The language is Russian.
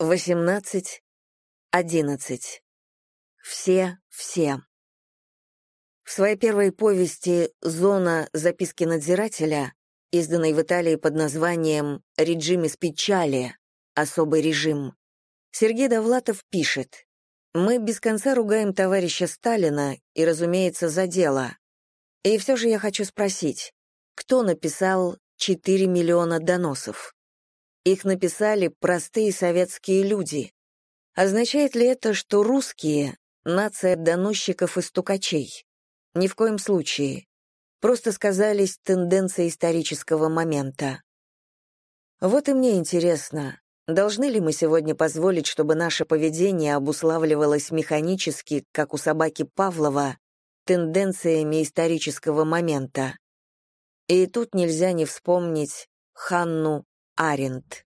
18, 11. Все, все. В своей первой повести «Зона. Записки надзирателя», изданной в Италии под названием «Реджим из печали. Особый режим», Сергей Довлатов пишет «Мы без конца ругаем товарища Сталина и, разумеется, за дело. И все же я хочу спросить, кто написал 4 миллиона доносов?» Их написали простые советские люди. Означает ли это, что русские — нация доносчиков и стукачей? Ни в коем случае. Просто сказались тенденции исторического момента. Вот и мне интересно, должны ли мы сегодня позволить, чтобы наше поведение обуславливалось механически, как у собаки Павлова, тенденциями исторического момента? И тут нельзя не вспомнить Ханну Аренд.